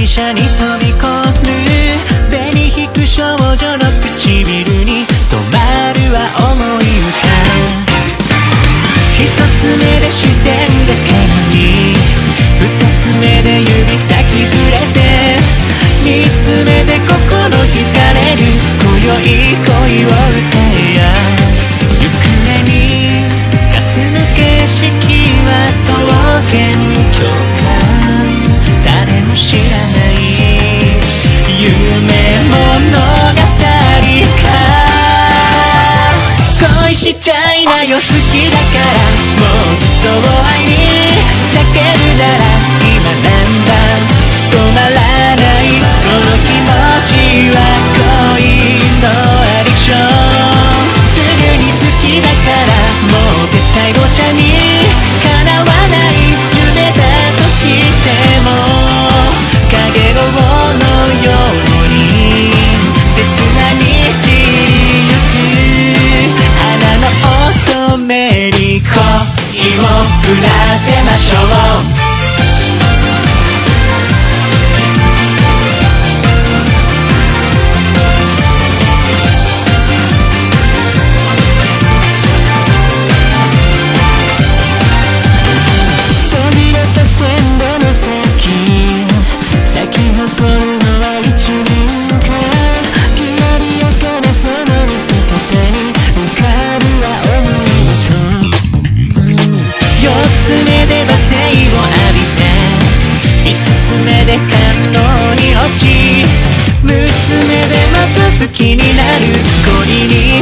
কিসানি তুমি からせましょう。で感動に落ち娘でまた好きになる。恋に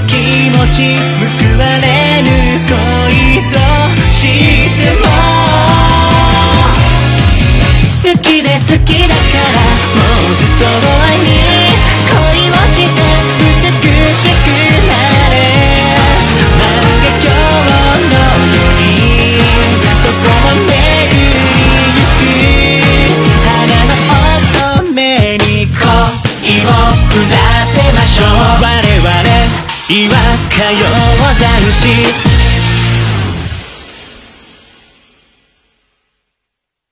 気持ち違和歌男子